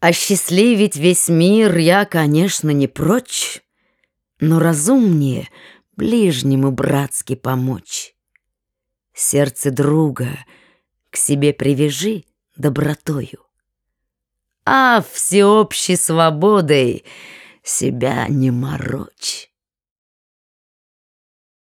Осчастливить весь мир я, конечно, не прочь, Но разумнее ближнему братски помочь. Сердце друга к себе привяжи добротою, А всеобщей свободой себя не морочь.